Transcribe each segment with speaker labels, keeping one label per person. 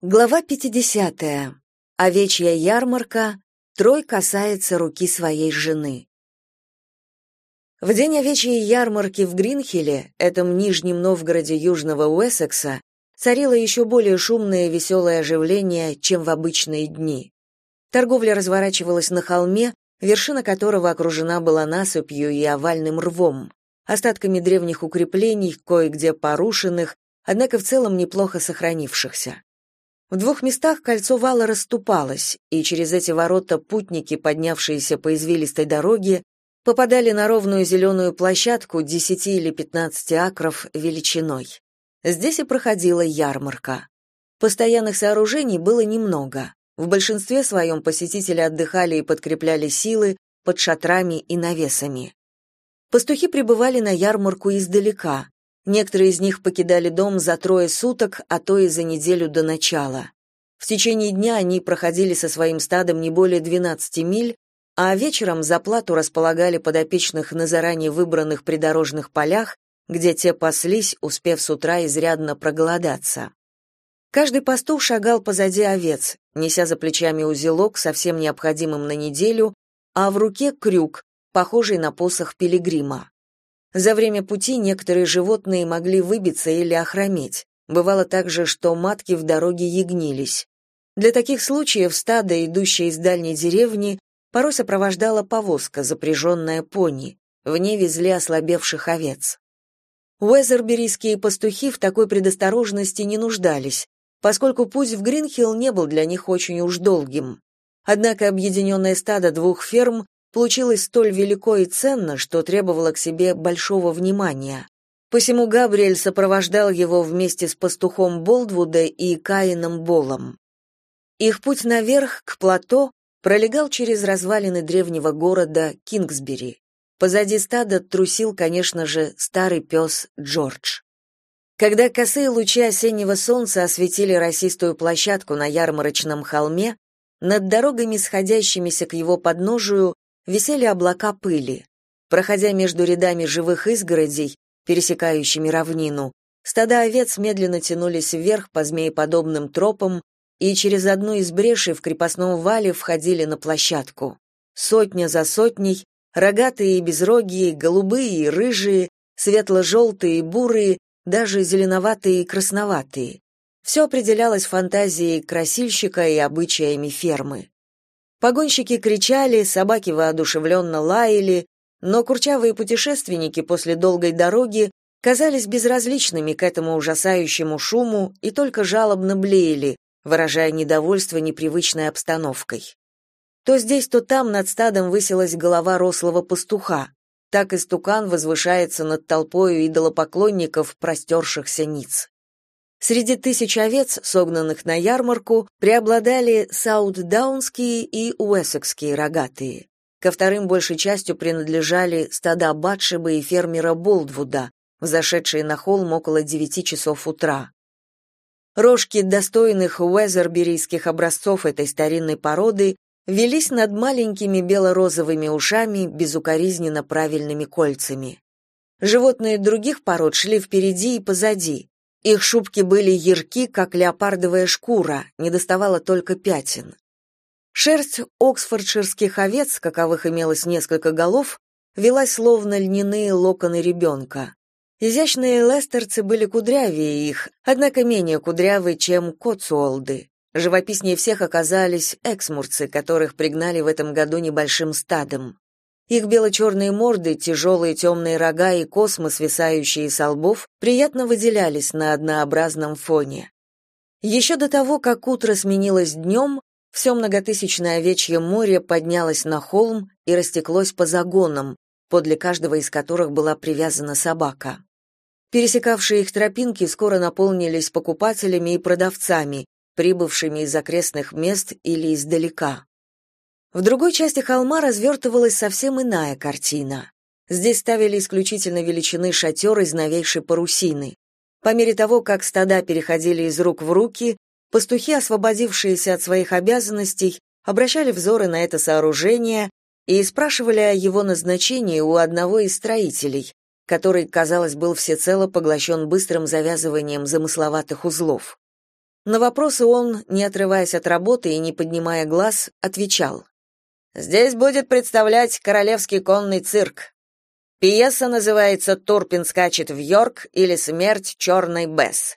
Speaker 1: Глава 50. Овечья ярмарка. Трой касается руки своей жены. В день овечьей ярмарки в Гринхилле, этом нижнем Новгороде Южного Уэссекса, царило еще более шумное и веселое оживление, чем в обычные дни. Торговля разворачивалась на холме, вершина которого окружена была насыпью и овальным рвом, остатками древних укреплений, кое-где порушенных, однако в целом неплохо сохранившихся. В двух местах кольцо вала расступалось, и через эти ворота путники, поднявшиеся по извилистой дороге, попадали на ровную зеленую площадку 10 или 15 акров величиной. Здесь и проходила ярмарка. Постоянных сооружений было немного. В большинстве своем посетители отдыхали и подкрепляли силы под шатрами и навесами. Пастухи прибывали на ярмарку издалека, Некоторые из них покидали дом за трое суток, а то и за неделю до начала. В течение дня они проходили со своим стадом не более 12 миль, а вечером за плату располагали подопечных на заранее выбранных придорожных полях, где те паслись, успев с утра изрядно проголодаться. Каждый пастух шагал позади овец, неся за плечами узелок, совсем необходимым на неделю, а в руке крюк, похожий на посох пилигрима. За время пути некоторые животные могли выбиться или охрометь. Бывало также, что матки в дороге ягнились. Для таких случаев стадо, идущее из дальней деревни, порой сопровождала повозка, запряженная пони. В ней везли ослабевших овец. Уэзерберийские пастухи в такой предосторожности не нуждались, поскольку путь в Гринхилл не был для них очень уж долгим. Однако объединенное стадо двух ферм получилось столь велико и ценно, что требовало к себе большого внимания. Посему Габриэль сопровождал его вместе с пастухом Болдвуда и Каином Болом. Их путь наверх, к плато, пролегал через развалины древнего города Кингсбери. Позади стада трусил, конечно же, старый пес Джордж. Когда косые лучи осеннего солнца осветили росистую площадку на ярмарочном холме, над дорогами, сходящимися к его подножию, висели облака пыли. Проходя между рядами живых изгородей, пересекающими равнину, стада овец медленно тянулись вверх по змееподобным тропам и через одну из брешей в крепостном вале входили на площадку. Сотня за сотней, рогатые и безрогие, голубые и рыжие, светло-желтые и бурые, даже зеленоватые и красноватые. Все определялось фантазией красильщика и обычаями фермы. Погонщики кричали, собаки воодушевленно лаяли, но курчавые путешественники после долгой дороги казались безразличными к этому ужасающему шуму и только жалобно блеяли, выражая недовольство непривычной обстановкой. То здесь, то там над стадом высилась голова рослого пастуха. Так истукан возвышается над толпою идолопоклонников, простершихся ниц. Среди тысяч овец, согнанных на ярмарку, преобладали саутдаунские и уэссекские рогатые. Ко вторым большей частью принадлежали стада Батшеба и фермера Болдвуда, взошедшие на холм около девяти часов утра. Рожки достойных уэзерберийских образцов этой старинной породы велись над маленькими бело-розовыми ушами безукоризненно правильными кольцами. Животные других пород шли впереди и позади, их шубки были ярки, как леопардовая шкура, недоставало только пятен. Шерсть оксфордширских овец, каковых имелось несколько голов, велась словно льняные локоны ребенка. Изящные лестерцы были кудрявее их, однако менее кудрявые, чем коцуолды. Живописнее всех оказались эксмурцы, которых пригнали в этом году небольшим стадом. Их бело-черные морды, тяжелые темные рога и космы, свисающие с лбов, приятно выделялись на однообразном фоне. Еще до того, как утро сменилось днем, все многотысячное овечье море поднялось на холм и растеклось по загонам, подле каждого из которых была привязана собака. Пересекавшие их тропинки скоро наполнились покупателями и продавцами, прибывшими из окрестных мест или издалека. В другой части холма развертывалась совсем иная картина. Здесь ставили исключительно величины шатер из новейшей парусины. По мере того, как стада переходили из рук в руки, пастухи, освободившиеся от своих обязанностей, обращали взоры на это сооружение и спрашивали о его назначении у одного из строителей, который, казалось, был всецело поглощен быстрым завязыванием замысловатых узлов. На вопросы он, не отрываясь от работы и не поднимая глаз, отвечал. «Здесь будет представлять Королевский конный цирк. Пьеса называется «Турпин скачет в Йорк» или «Смерть черной Бесс».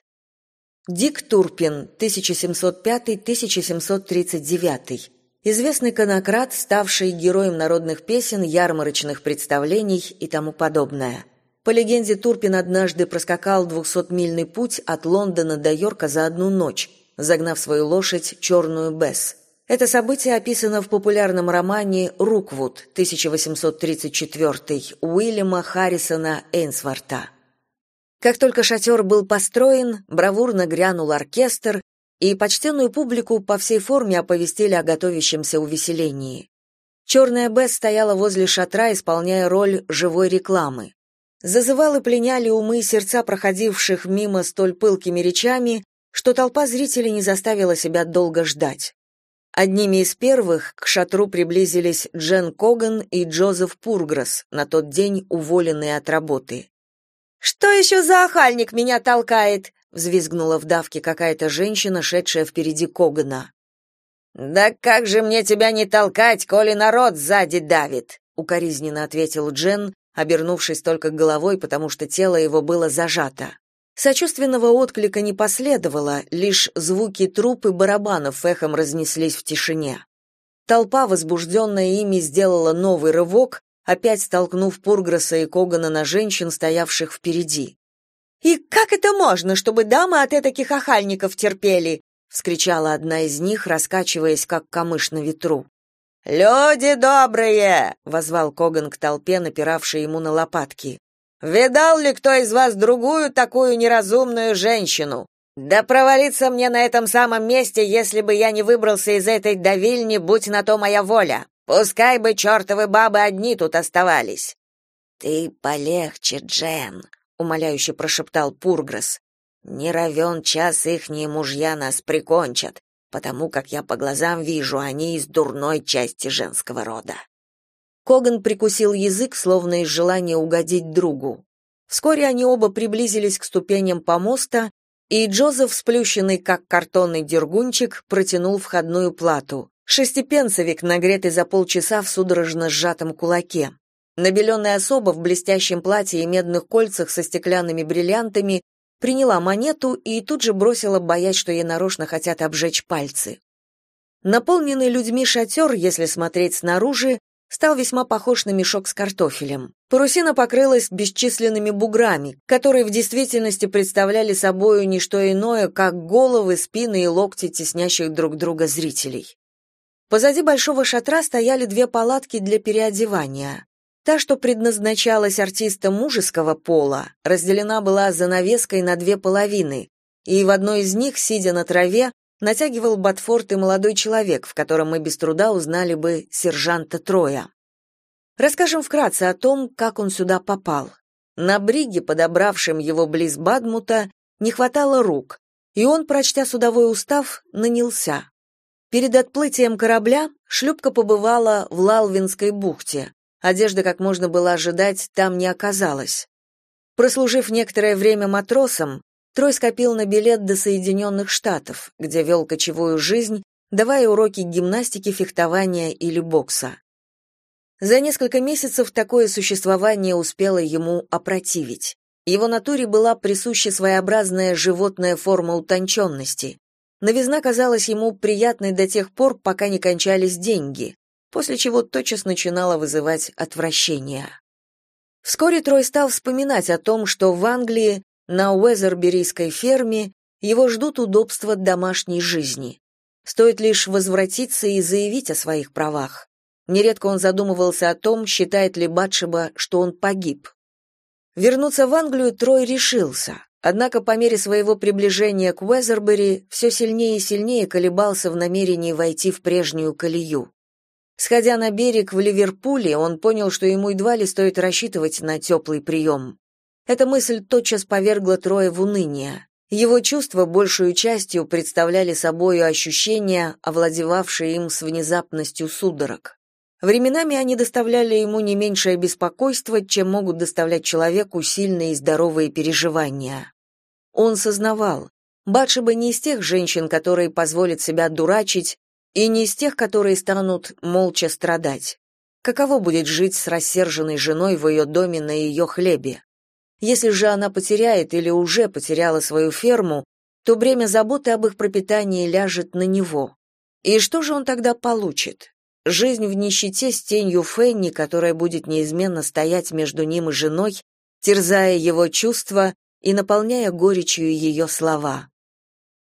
Speaker 1: Дик Турпин, 1705-1739. Известный конократ, ставший героем народных песен, ярмарочных представлений и тому подобное. По легенде, Турпин однажды проскакал 200-мильный путь от Лондона до Йорка за одну ночь, загнав свою лошадь черную Бесс. Это событие описано в популярном романе «Руквуд» 1834 Уильяма Харрисона Эйнсворта. Как только шатер был построен, бравурно грянул оркестр, и почтенную публику по всей форме оповестили о готовящемся увеселении. Черная Бесс стояла возле шатра, исполняя роль живой рекламы. Зазывалы пленяли умы и сердца проходивших мимо столь пылкими речами, что толпа зрителей не заставила себя долго ждать. Одними из первых к шатру приблизились Джен Коган и Джозеф Пургресс, на тот день уволенные от работы. «Что еще за охальник меня толкает?» — взвизгнула в давке какая-то женщина, шедшая впереди Когана. «Да как же мне тебя не толкать, коли народ сзади давит?» — укоризненно ответил Джен, обернувшись только головой, потому что тело его было зажато. Сочувственного отклика не последовало, лишь звуки труп и барабанов эхом разнеслись в тишине. Толпа, возбужденная ими, сделала новый рывок, опять столкнув Пургроса и Когана на женщин, стоявших впереди. «И как это можно, чтобы дамы от этих охальников терпели?» — вскричала одна из них, раскачиваясь, как камыш на ветру. «Люди добрые!» — возвал Коган к толпе, напиравшей ему на лопатки. Видал ли кто из вас другую такую неразумную женщину? Да провалиться мне на этом самом месте, если бы я не выбрался из этой давильни, будь на то моя воля. Пускай бы чертовы бабы одни тут оставались. Ты полегче, Джен, умоляюще прошептал Пургресс. Не равен час ихние мужья нас прикончат, потому как я по глазам вижу, они из дурной части женского рода. Коган прикусил язык, словно из желания угодить другу. Вскоре они оба приблизились к ступеням помоста, и Джозеф, сплющенный как картонный дергунчик, протянул входную плату. Шестипенцевик, нагретый за полчаса в судорожно сжатом кулаке. Набеленная особа в блестящем платье и медных кольцах со стеклянными бриллиантами приняла монету и тут же бросила, боясь, что ей нарочно хотят обжечь пальцы. Наполненный людьми шатер, если смотреть снаружи, стал весьма похож на мешок с картофелем. Парусина покрылась бесчисленными буграми, которые в действительности представляли собою не что иное, как головы, спины и локти теснящих друг друга зрителей. Позади большого шатра стояли две палатки для переодевания. Та, что предназначалась артистам мужеского пола, разделена была занавеской на две половины, и в одной из них, сидя на траве, натягивал ботфорт и молодой человек, в котором мы без труда узнали бы сержанта Троя. Расскажем вкратце о том, как он сюда попал. На бриге, подобравшем его близ Бадмута, не хватало рук, и он, прочтя судовой устав, нанялся. Перед отплытием корабля шлюпка побывала в Лалвинской бухте. Одежда, как можно было ожидать, там не оказалась. Прослужив некоторое время матросом, Трой скопил на билет до Соединенных Штатов, где вел кочевую жизнь, давая уроки гимнастики, фехтования или бокса. За несколько месяцев такое существование успело ему опротивить. Его натуре была присуща своеобразная животная форма утонченности. Новизна казалась ему приятной до тех пор, пока не кончались деньги, после чего тотчас начинала вызывать отвращение. Вскоре Трой стал вспоминать о том, что в Англии на Уэзерберийской ферме его ждут удобства домашней жизни. Стоит лишь возвратиться и заявить о своих правах. Нередко он задумывался о том, считает ли Батшеба, что он погиб. Вернуться в Англию Трой решился, однако по мере своего приближения к Уэзербери все сильнее и сильнее колебался в намерении войти в прежнюю колею. Сходя на берег в Ливерпуле, он понял, что ему едва ли стоит рассчитывать на теплый прием. Эта мысль тотчас повергла Троя в уныние. Его чувства большую частью представляли собою ощущения, овладевавшие им с внезапностью судорог. Временами они доставляли ему не меньшее беспокойство, чем могут доставлять человеку сильные и здоровые переживания. Он сознавал, Батшеба не из тех женщин, которые позволят себя дурачить, и не из тех, которые станут молча страдать. Каково будет жить с рассерженной женой в ее доме на ее хлебе? Если же она потеряет или уже потеряла свою ферму, то бремя заботы об их пропитании ляжет на него. И что же он тогда получит? Жизнь в нищете с тенью Фенни, которая будет неизменно стоять между ним и женой, терзая его чувства и наполняя горечью ее слова.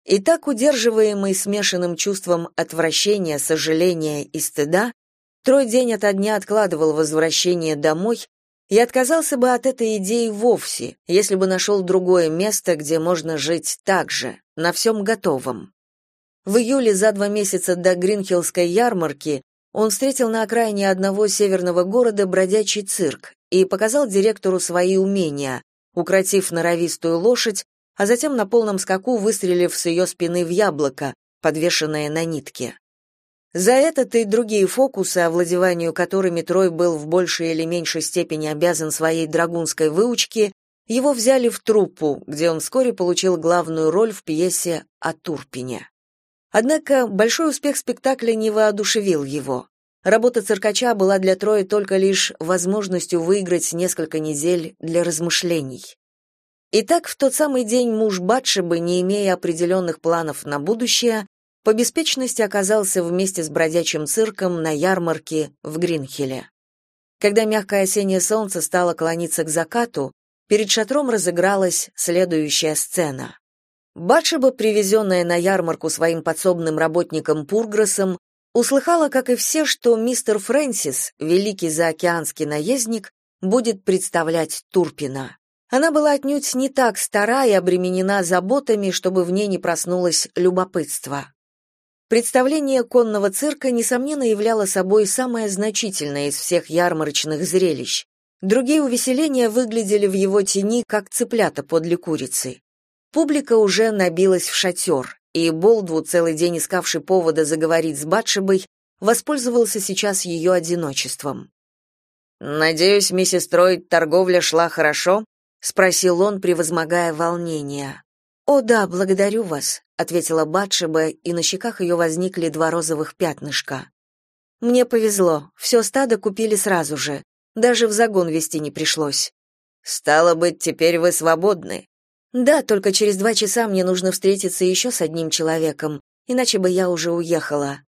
Speaker 1: И так, удерживаемый смешанным чувством отвращения, сожаления и стыда, Трой день ото дня откладывал возвращение домой и отказался бы от этой идеи вовсе, если бы нашел другое место, где можно жить так же, на всем готовом. В июле за два месяца до Гринхиллской ярмарки он встретил на окраине одного северного города бродячий цирк и показал директору свои умения, укротив норовистую лошадь, а затем на полном скаку выстрелив с ее спины в яблоко, подвешенное на нитке. За этот и другие фокусы, овладеванию которыми Трой был в большей или меньшей степени обязан своей драгунской выучке, его взяли в труппу, где он вскоре получил главную роль в пьесе о Турпине. Однако большой успех спектакля не воодушевил его. Работа циркача была для Троя только лишь возможностью выиграть несколько недель для размышлений. Итак, в тот самый день муж Батшебы, не имея определенных планов на будущее, по беспечности оказался вместе с бродячим цирком на ярмарке в Гринхилле. Когда мягкое осеннее солнце стало клониться к закату, перед шатром разыгралась следующая сцена. Батшеба, привезенная на ярмарку своим подсобным работником Пургросом, услыхала, как и все, что мистер Фрэнсис, великий заокеанский наездник, будет представлять Турпина. Она была отнюдь не так стара и обременена заботами, чтобы в ней не проснулось любопытство. Представление конного цирка, несомненно, являло собой самое значительное из всех ярмарочных зрелищ. Другие увеселения выглядели в его тени, как цыплята подле курицы. Публика уже набилась в шатер, и Болдву, целый день искавший повода заговорить с Батшебой, воспользовался сейчас ее одиночеством. «Надеюсь, миссис Тройд, торговля шла хорошо?» — спросил он, превозмогая волнение. «О да, благодарю вас», — ответила Батшеба, и на щеках ее возникли два розовых пятнышка. «Мне повезло, все стадо купили сразу же, даже в загон вести не пришлось». «Стало быть, теперь вы свободны?» «Да, только через два часа мне нужно встретиться еще с одним человеком, иначе бы я уже уехала».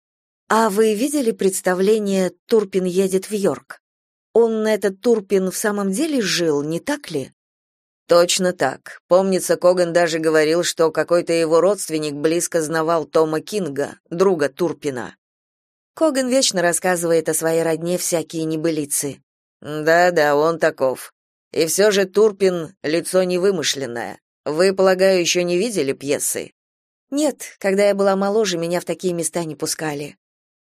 Speaker 1: «А вы видели представление «Турпин едет в Йорк»? Он, этот Турпин, в самом деле жил, не так ли?» Точно так. Помнится, Коган даже говорил, что какой-то его родственник близко знавал Тома Кинга, друга Турпина. Коган вечно рассказывает о своей родне всякие небылицы. Да-да, он таков. И все же Турпин — лицо невымышленное. Вы, полагаю, еще не видели пьесы? Нет, когда я была моложе, меня в такие места не пускали.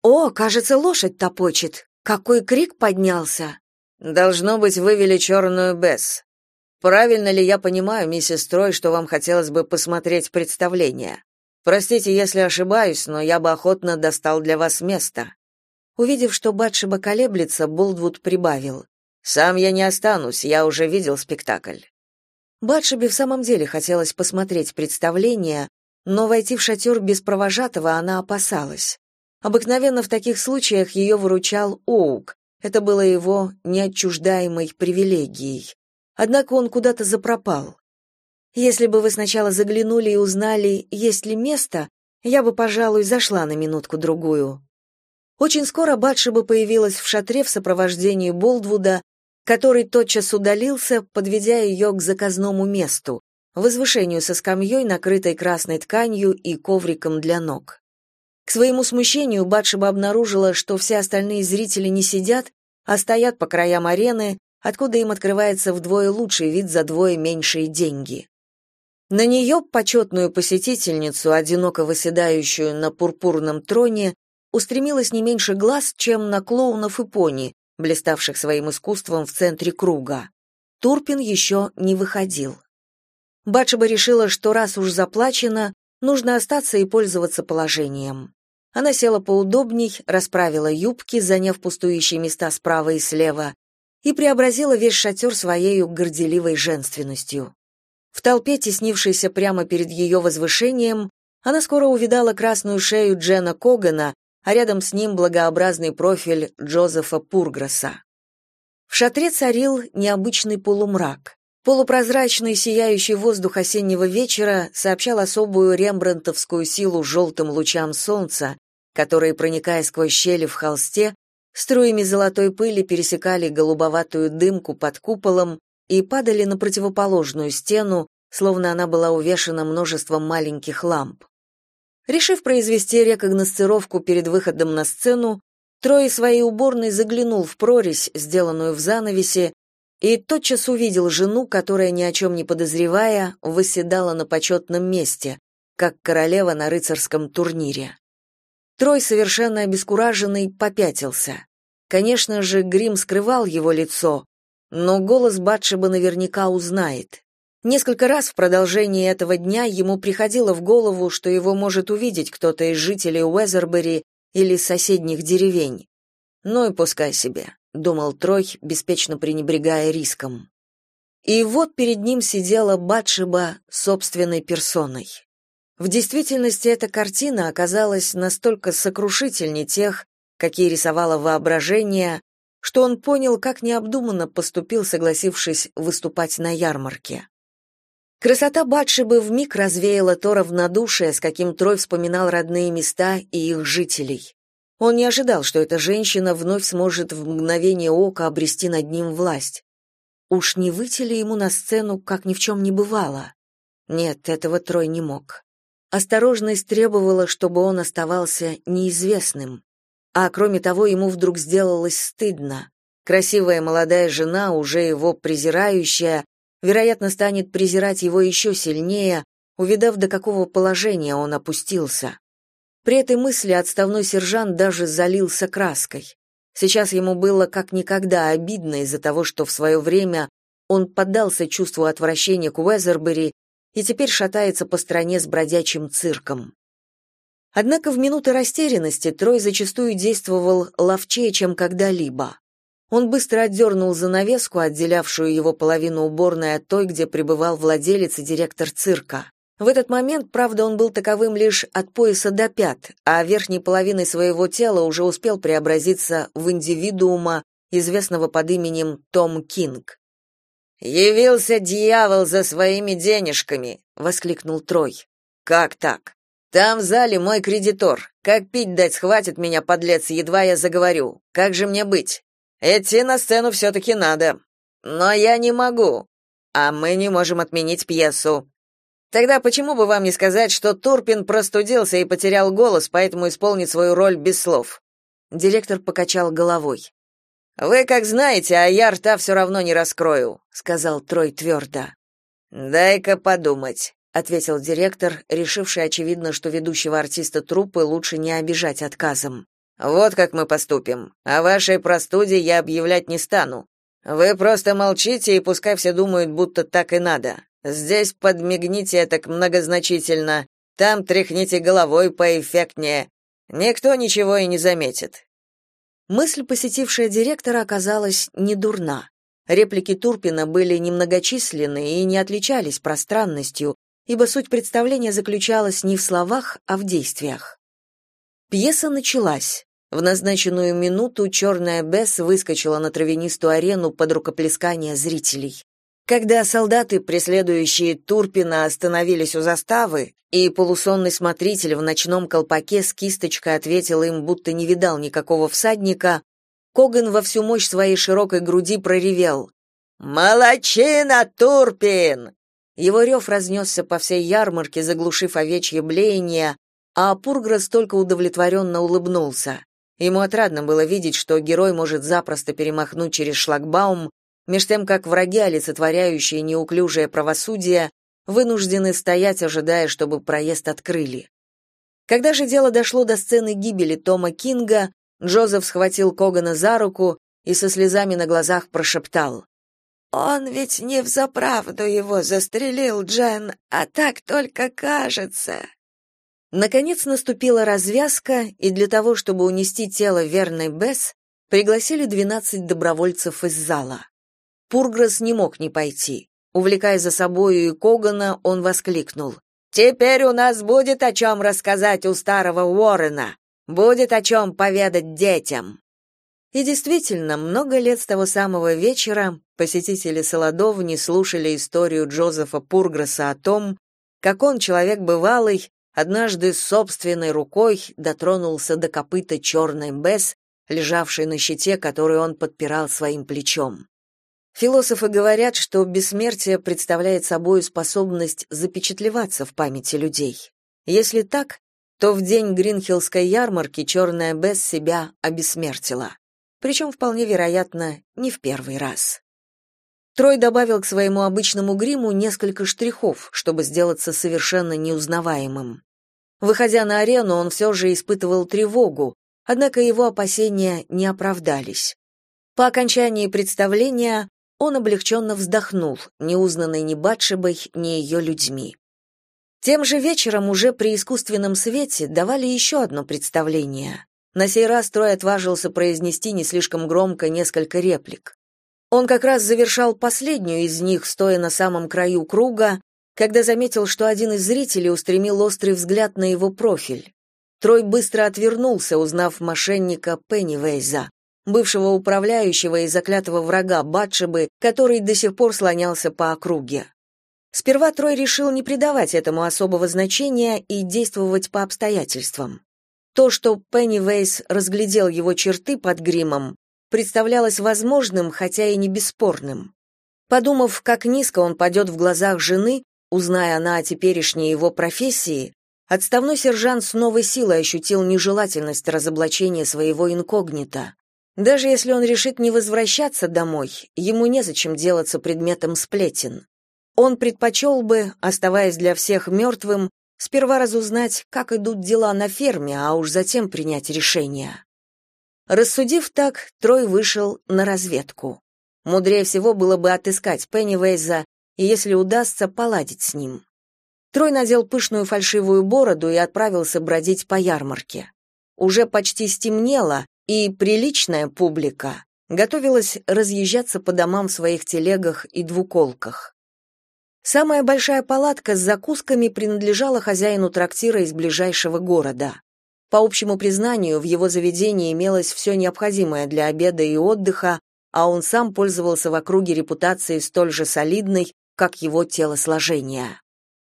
Speaker 1: О, кажется, лошадь топочет. Какой крик поднялся. Должно быть, вывели черную Бесс. Правильно ли я понимаю, миссис Трой, что вам хотелось бы посмотреть представление? Простите, если ошибаюсь, но я бы охотно достал для вас место. Увидев, что Батшеба колеблется, Болдвуд прибавил: "Сам я не останусь, я уже видел спектакль". Батшебе в самом деле хотелось посмотреть представление, но войти в шатер без провожатого она опасалась. Обыкновенно в таких случаях ее выручал Оук. Это было его неотчуждаемой привилегией. Однако он куда-то запропал. Если бы вы сначала заглянули и узнали, есть ли место, я бы, пожалуй, зашла на минутку-другую. Очень скоро Батшеба появилась в шатре в сопровождении Болдвуда, который тотчас удалился, подведя ее к заказному месту, возвышению со скамьей, накрытой красной тканью и ковриком для ног. К своему смущению Батшеба обнаружила, что все остальные зрители не сидят, а стоят по краям арены, откуда им открывается вдвое лучший вид за двое меньшие деньги. На нее, почетную посетительницу, одиноко выседающую на пурпурном троне, устремилось не меньше глаз, чем на клоунов и пони, блиставших своим искусством в центре круга. Турпин еще не выходил. Батшеба решила, что раз уж заплачено, нужно остаться и пользоваться положением. Она села поудобней, расправила юбки, заняв пустующие места справа и слева, и преобразила весь шатер своей горделивой женственностью. В толпе, теснившейся прямо перед ее возвышением, она скоро увидала красную шею Джена Когана, а рядом с ним благообразный профиль Джозефа Пургроса. В шатре царил необычный полумрак. Полупрозрачный сияющий воздух осеннего вечера сообщал особую рембрандтовскую силу желтым лучам солнца, которые, проникая сквозь щели в холсте, струями золотой пыли пересекали голубоватую дымку под куполом и падали на противоположную стену, словно она была увешана множеством маленьких ламп. Решив произвести рекогносцировку перед выходом на сцену, Трой своей уборной заглянул в прорезь, сделанную в занавесе, и тотчас увидел жену, которая, ни о чем не подозревая, восседала на почетном месте, как королева на рыцарском турнире. Трой, совершенно обескураженный, попятился. Конечно же, грим скрывал его лицо, но голос Батшеба наверняка узнает. Несколько раз в продолжении этого дня ему приходило в голову, что его может увидеть кто-то из жителей Уэзербери или соседних деревень. Ну и пускай себе думал Трой, беспечно пренебрегая риском. И вот перед ним сидела Батшеба собственной персоной. В действительности эта картина оказалась настолько сокрушительней тех, какие рисовало воображение, что он понял, как необдуманно поступил, согласившись выступать на ярмарке. Красота Батшебы вмиг развеяла то равнодушие, с каким Трой вспоминал родные места и их жителей. Он не ожидал, что эта женщина вновь сможет в мгновение ока обрести над ним власть. Уж не выйти ему на сцену, как ни в чем не бывало? Нет, этого Трой не мог. Осторожность требовала, чтобы он оставался неизвестным. А кроме того, ему вдруг сделалось стыдно. Красивая молодая жена, уже его презирающая, вероятно, станет презирать его еще сильнее, увидав, до какого положения он опустился. При этой мысли отставной сержант даже залился краской. Сейчас ему было как никогда обидно из-за того, что в свое время он поддался чувству отвращения к Уэзербери и теперь шатается по стране с бродячим цирком. Однако в минуты растерянности Трой зачастую действовал ловчее, чем когда-либо. Он быстро отдернул занавеску, отделявшую его половину уборной от той, где пребывал владелец и директор цирка. В этот момент, правда, он был таковым лишь от пояса до пят, а верхней половиной своего тела уже успел преобразиться в индивидуума, известного под именем Том Кинг. «Явился дьявол за своими денежками!» — воскликнул Трой. «Как так? Там в зале мой кредитор. Как пить дать схватит меня, подлец, едва я заговорю. Как же мне быть? Идти на сцену все-таки надо. Но я не могу. А мы не можем отменить пьесу. Тогда почему бы вам не сказать, что Турпин простудился и потерял голос, поэтому исполнит свою роль без слов? Директор покачал головой. Вы как знаете, а я рта все равно не раскрою, сказал Трой твердо. Дай-ка подумать, ответил директор, решивший очевидно, что ведущего артиста труппы лучше не обижать отказом. Вот как мы поступим. О вашей простуде я объявлять не стану. Вы просто молчите и пускай все думают, будто так и надо. Здесь подмигните так многозначительно, там тряхните головой поэффектнее. Никто ничего и не заметит. Мысль, посетившая директора, оказалась недурна. Реплики Турпина были немногочисленны и не отличались пространностью, ибо суть представления заключалась не в словах, а в действиях. Пьеса началась. В назначенную минуту черная Бесс выскочила на травянистую арену под рукоплескание зрителей. Когда солдаты, преследующие Турпина, остановились у заставы, и полусонный смотритель в ночном колпаке с кисточкой ответил им, будто не видал никакого всадника, Коган во всю мощь своей широкой груди проревел «Молодчина, Турпин!» Его рев разнесся по всей ярмарке, заглушив овечье блеяние, а Пургрос только удовлетворенно улыбнулся. Ему отрадно было видеть, что герой может запросто перемахнуть через шлагбаум, меж тем как враги, олицетворяющие неуклюжее правосудие, вынуждены стоять, ожидая, чтобы проезд открыли. Когда же дело дошло до сцены гибели Тома Кинга, Джозеф схватил Когана за руку и со слезами на глазах прошептал. «Он ведь не взаправду его застрелил, Джен, а так только кажется». Наконец наступила развязка, и для того, чтобы унести тело верной Бесс, пригласили двенадцать добровольцев из зала. Пургресс не мог не пойти. Увлекая за собою и Когана, он воскликнул. «Теперь у нас будет о чем рассказать у старого Уоррена. Будет о чем поведать детям». И действительно, много лет с того самого вечера посетители Солодовни слушали историю Джозефа Пургресса о том, как он, человек бывалый, однажды собственной рукой дотронулся до копыта черной Бесс, лежавшей на щите, который он подпирал своим плечом. Философы говорят, что бессмертие представляет собой способность запечатлеваться в памяти людей. Если так, то в день Гринхиллской ярмарки черная Бесс себя обессмертила. Причем, вполне вероятно, не в первый раз. Трой добавил к своему обычному гриму несколько штрихов, чтобы сделаться совершенно неузнаваемым. Выходя на арену, он все же испытывал тревогу, однако его опасения не оправдались. По окончании представления он облегченно вздохнул, не узнанный ни Батшебой, ни ее людьми. Тем же вечером уже при искусственном свете давали еще одно представление. На сей раз Трой отважился произнести не слишком громко несколько реплик. Он как раз завершал последнюю из них, стоя на самом краю круга, когда заметил, что один из зрителей устремил острый взгляд на его профиль. Трой быстро отвернулся, узнав мошенника Пеннивейза бывшего управляющего и заклятого врага Батшебы, который до сих пор слонялся по округе. Сперва Трой решил не придавать этому особого значения и действовать по обстоятельствам. То, что Пеннивейс разглядел его черты под гримом, представлялось возможным, хотя и не бесспорным. Подумав, как низко он падет в глазах жены, узная она о теперешней его профессии, отставной сержант с новой силой ощутил нежелательность разоблачения своего инкогнито. Даже если он решит не возвращаться домой, ему незачем делаться предметом сплетен. Он предпочел бы, оставаясь для всех мертвым, сперва разузнать, как идут дела на ферме, а уж затем принять решение. Рассудив так, Трой вышел на разведку. Мудрее всего было бы отыскать Пеннивейза и, если удастся, поладить с ним. Трой надел пышную фальшивую бороду и отправился бродить по ярмарке. Уже почти стемнело, и приличная публика готовилась разъезжаться по домам в своих телегах и двуколках. Самая большая палатка с закусками принадлежала хозяину трактира из ближайшего города. По общему признанию, в его заведении имелось все необходимое для обеда и отдыха, а он сам пользовался в округе репутацией столь же солидной, как его телосложение.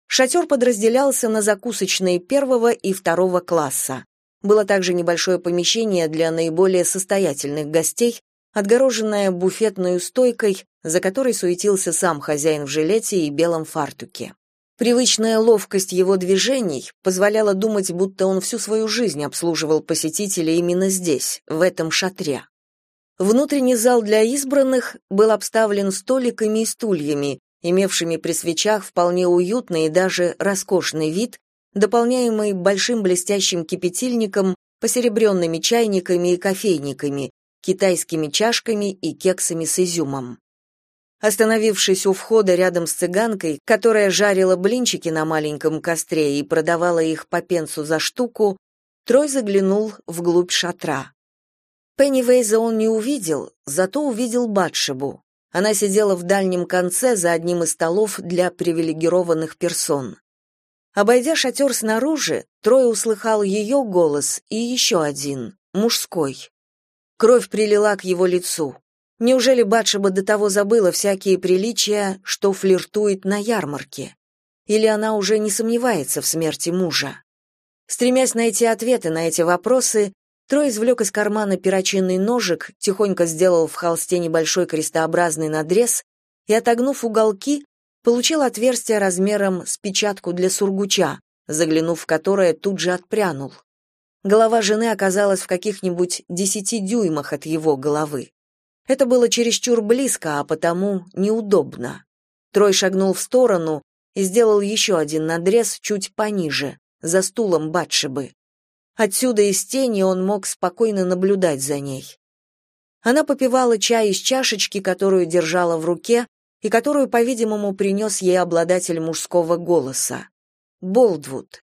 Speaker 1: Шатер подразделялся на закусочные первого и второго класса. Было также небольшое помещение для наиболее состоятельных гостей, отгороженное буфетной стойкой, за которой суетился сам хозяин в жилете и белом фартуке. Привычная ловкость его движений позволяла думать, будто он всю свою жизнь обслуживал посетителей именно здесь, в этом шатре. Внутренний зал для избранных был обставлен столиками и стульями, имевшими при свечах вполне уютный и даже роскошный вид, дополняемый большим блестящим кипятильником, посеребренными чайниками и кофейниками, китайскими чашками и кексами с изюмом. Остановившись у входа рядом с цыганкой, которая жарила блинчики на маленьком костре и продавала их по пенсу за штуку, Трой заглянул вглубь шатра. Пеннивейза он не увидел, зато увидел Батшебу. Она сидела в дальнем конце за одним из столов для привилегированных персон. Обойдя шатер снаружи, Трой услыхал ее голос и еще один, мужской. Кровь прилила к его лицу. Неужели Батшеба до того забыла всякие приличия, что флиртует на ярмарке? Или она уже не сомневается в смерти мужа? Стремясь найти ответы на эти вопросы, Трой извлек из кармана перочинный ножик, тихонько сделал в холсте небольшой крестообразный надрез и, отогнув уголки, получил отверстие размером с печатку для сургуча, заглянув в которое тут же отпрянул. Голова жены оказалась в каких-нибудь десяти дюймах от его головы. Это было чересчур близко, а потому неудобно. Трой шагнул в сторону и сделал еще один надрез чуть пониже, за стулом Батшебы. Отсюда из тени он мог спокойно наблюдать за ней. Она попивала чай из чашечки, которую держала в руке, и которую, по-видимому, принес ей обладатель мужского голоса. Болдвуд.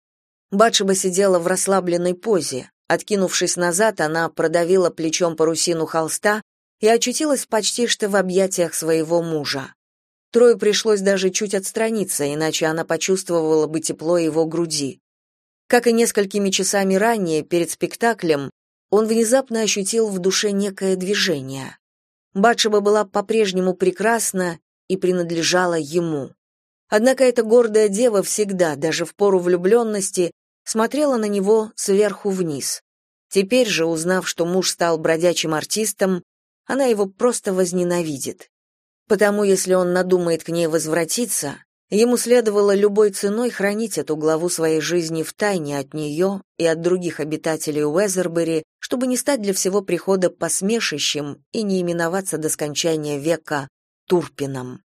Speaker 1: Батшеба сидела в расслабленной позе. Откинувшись назад, она продавила плечом парусину холста и очутилась почти что в объятиях своего мужа. Трою пришлось даже чуть отстраниться, иначе она почувствовала бы тепло его груди. Как и несколькими часами ранее, перед спектаклем, он внезапно ощутил в душе некое движение. Батшеба была по-прежнему прекрасна и принадлежала ему. Однако эта гордая дева всегда, даже в пору влюбленности, смотрела на него сверху вниз. Теперь же, узнав, что муж стал бродячим артистом, она его просто возненавидит. Потому если он надумает к ней возвратиться, ему следовало любой ценой хранить эту главу своей жизни в тайне от нее и от других обитателей Уэзербери, чтобы не стать для всего прихода посмешищем и не именоваться до скончания века Турпином.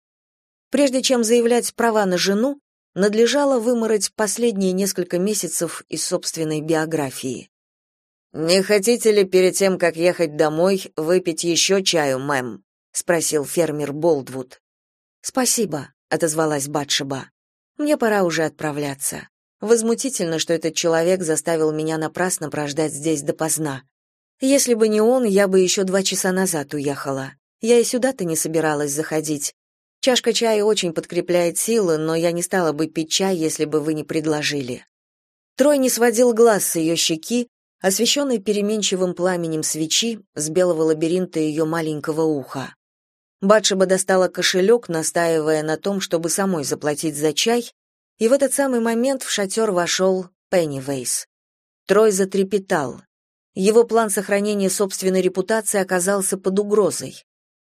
Speaker 1: Прежде чем заявлять права на жену, надлежало вымороть последние несколько месяцев из собственной биографии. «Не хотите ли перед тем, как ехать домой, выпить еще чаю, мэм?» — спросил фермер Болдвуд. «Спасибо», — отозвалась Батшеба. «Мне пора уже отправляться. Возмутительно, что этот человек заставил меня напрасно прождать здесь допоздна. Если бы не он, я бы еще два часа назад уехала. Я и сюда-то не собиралась заходить. Чашка чая очень подкрепляет силы, но я не стала бы пить чай, если бы вы не предложили. Трой не сводил глаз с ее щеки, освещенной переменчивым пламенем свечи с белого лабиринта ее маленького уха. Батшеба достала кошелек, настаивая на том, чтобы самой заплатить за чай, и в этот самый момент в шатер вошел Пеннивейс. Трой затрепетал. Его план сохранения собственной репутации оказался под угрозой.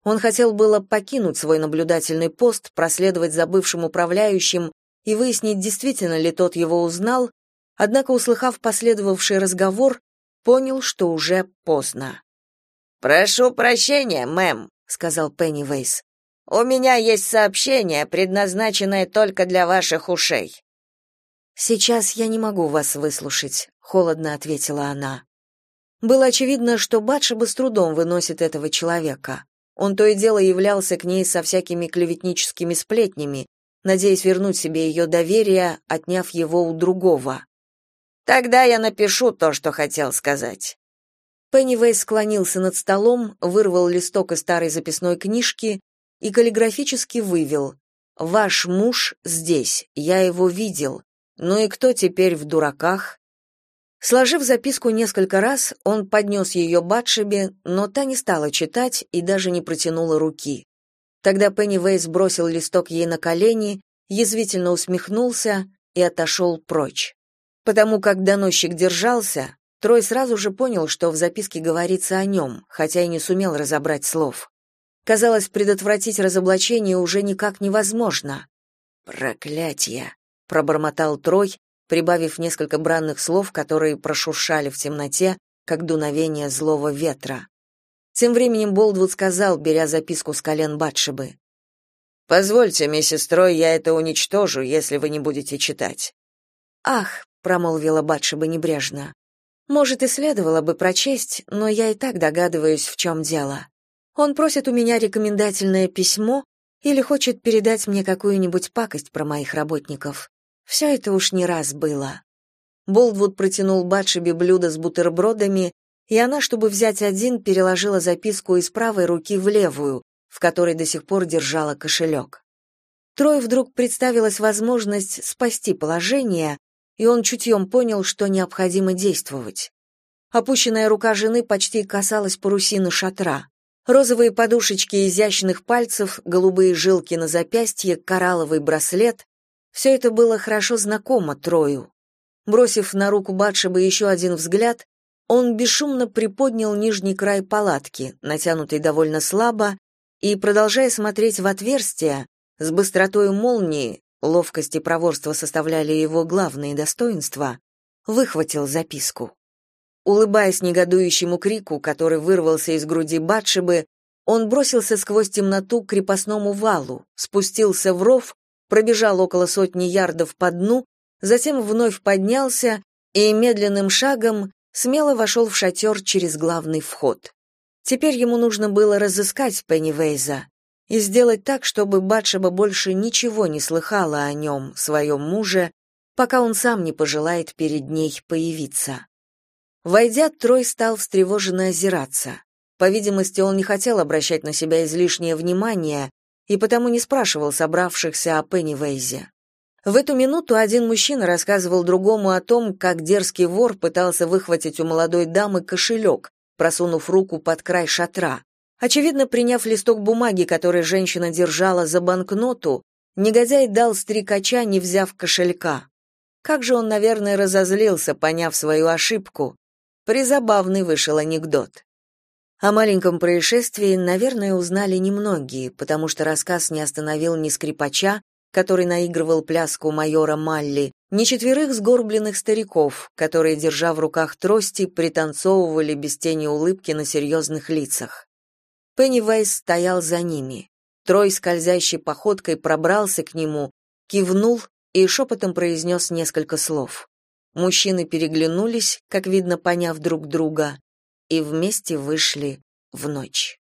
Speaker 1: Он хотел было покинуть свой наблюдательный пост, проследовать за бывшим управляющим и выяснить, действительно ли тот его узнал, однако, услыхав последовавший разговор, понял, что уже поздно. «Прошу прощения, мэм», — сказал Пеннивейс. «У меня есть сообщение, предназначенное только для ваших ушей». «Сейчас я не могу вас выслушать», — холодно ответила она. Было очевидно, что Батшеба с трудом выносит этого человека. Он то и дело являлся к ней со всякими клеветническими сплетнями, надеясь вернуть себе ее доверие, отняв его у другого. «Тогда я напишу то, что хотел сказать». Пеннивейс склонился над столом, вырвал листок из старой записной книжки и каллиграфически вывел «Ваш муж здесь, я его видел. Ну и кто теперь в дураках? Сложив записку несколько раз, он поднес ее Батшебе, но та не стала читать и даже не протянула руки. Тогда Пенни Вейс бросил листок ей на колени, язвительно усмехнулся и отошел прочь. Потому как доносчик держался, Трой сразу же понял, что в записке говорится о нем, хотя и не сумел разобрать слов. Казалось, предотвратить разоблачение уже никак невозможно. «Проклятие!» — пробормотал Трой, прибавив несколько бранных слов, которые прошуршали в темноте, как дуновение злого ветра. Тем временем Болдвуд сказал, беря записку с колен Батшебы. «Позвольте, миссис Трой, я это уничтожу, если вы не будете читать». «Ах», — промолвила Батшеба небрежно, — «может, и следовало бы прочесть, но я и так догадываюсь, в чем дело. Он просит у меня рекомендательное письмо или хочет передать мне какую-нибудь пакость про моих работников. Все это уж не раз было. Болдвуд протянул Батшебе блюдо с бутербродами, и она, чтобы взять один, переложила записку из правой руки в левую, в которой до сих пор держала кошелек. Трой вдруг представилась возможность спасти положение, и он чутьем понял, что необходимо действовать. Опущенная рука жены почти касалась парусины шатра. Розовые подушечки изящных пальцев, голубые жилки на запястье, коралловый браслет все это было хорошо знакомо Трою. Бросив на руку Батшеба еще один взгляд, он бесшумно приподнял нижний край палатки, натянутый довольно слабо, и, продолжая смотреть в отверстие, с быстротой молнии, ловкость и проворство составляли его главные достоинства, выхватил записку. Улыбаясь негодующему крику, который вырвался из груди Батшебы, он бросился сквозь темноту к крепостному валу, спустился в ров пробежал около сотни ярдов по дну, затем вновь поднялся и медленным шагом смело вошел в шатер через главный вход. Теперь ему нужно было разыскать Пеннивейза и сделать так, чтобы Батшеба больше ничего не слыхала о нем, своем муже, пока он сам не пожелает перед ней появиться. Войдя, Трой стал встревоженно озираться. По видимости, он не хотел обращать на себя излишнее внимание, и потому не спрашивал собравшихся о Пеннивейзе. В эту минуту один мужчина рассказывал другому о том, как дерзкий вор пытался выхватить у молодой дамы кошелек, просунув руку под край шатра. Очевидно, приняв листок бумаги, который женщина держала за банкноту, негодяй дал стрекача, не взяв кошелька. Как же он, наверное, разозлился, поняв свою ошибку. Призабавный вышел анекдот. О маленьком происшествии, наверное, узнали немногие, потому что рассказ не остановил ни скрипача, который наигрывал пляску майора Малли, ни четверых сгорбленных стариков, которые, держа в руках трости, пританцовывали без тени улыбки на серьезных лицах. Пеннивайз стоял за ними. Трой скользящей походкой пробрался к нему, кивнул и шепотом произнес несколько слов. Мужчины переглянулись, как видно, поняв друг друга, и вместе вышли в ночь.